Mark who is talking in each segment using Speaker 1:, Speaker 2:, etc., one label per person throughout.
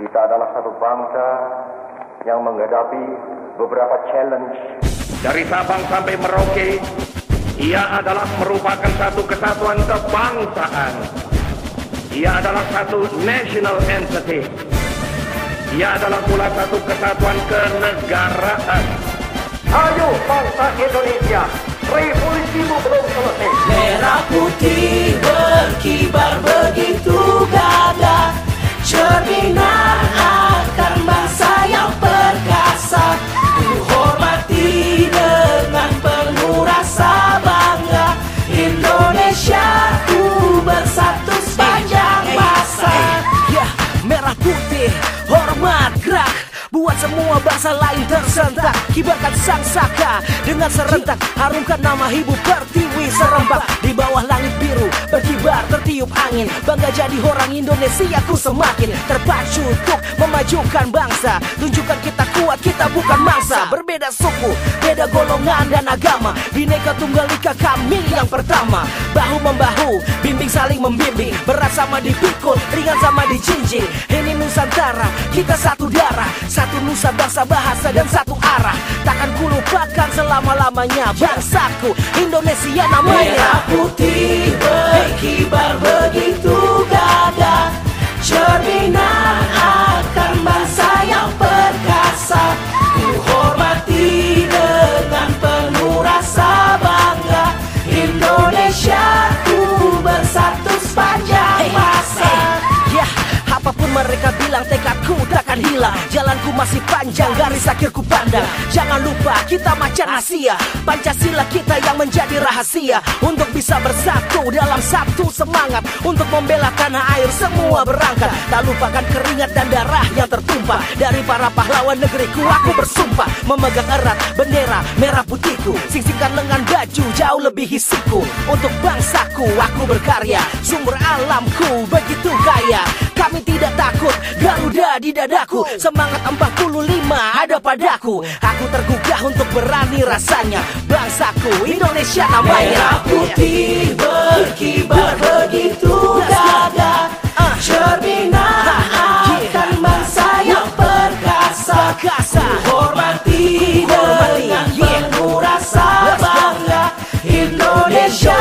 Speaker 1: Kita adalah satu bangsa yang menghadapi beberapa challenge.
Speaker 2: Dari Sabang sampai Merauke, ia adalah merupakan satu kesatuan kebangsaan. Ia adalah satu national entity. Ia adalah pula satu kesatuan kenegaraan.
Speaker 1: Ayo bangsa Indonesia, revolusimu belum selesai.
Speaker 3: Merah putih berkibar gerak Buat semua bangsa lain tersentak. Kibarkan sang saka Dengan serentak. Harumkan nama ibu pertiwi serempak. Di bawah langit biru Berkibar tertiup angin. Bangga jadi orang Indonesia Ku semakin terpacu untuk memajukan bangsa. Tunjukkan kita kuat Kita bukan mangsa. Berbeda suku Beda golongan dan agama. Bineka Tunggal Ika kami yang pertama. Bahu membahu Bimbing saling membimbing. Berat sama dipikul Ringan sama dijinjing. Ini Nusantara Kita satu Satu nusa bangsa bahasa dan satu arah. Takkan ku lupakan selama-lamanya Bangsaku Indonesia namanya. Merah putih berkibar begitu gagah Cerminan akan bangsa yang perkasa. Ku hormati dengan penuh rasa bangga Indonesia ku bersatu sepanjang masa. Ya, apa pun mereka bilang tekadku takkan hilang. Jalanku masih panjang, garis akhirku pandang. Jangan lupa kita macan Asia. Pancasila kita yang menjadi rahasia. Untuk bisa bersatu dalam satu semangat. Untuk membela tanah air semua berangkat. Tak lupakan keringat dan darah yang tertumpah. Dari para pahlawan negeriku aku bersumpah. Memegang erat bendera merah putihku. Singsingkan lengan baju jauh lebih hisiku. Untuk bangsaku aku berkarya. Sumber alamku begitu kaya Kami tidak takut. Garuda di dadaku. Semangat 45 ada padaku. Aku tergugah untuk berani rasanya. Bangsaku Indonesia namanya Merah putih berkibar begitu gagah. Cerminan akan bangsa yang perkasa. Hormati dengan penuh rasa bangga. Indonesia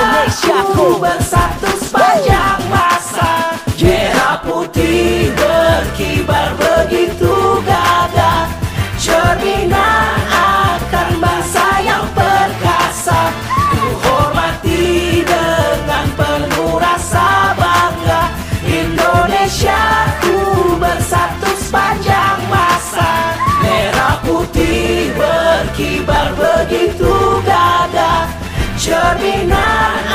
Speaker 3: ku bersatu terminar.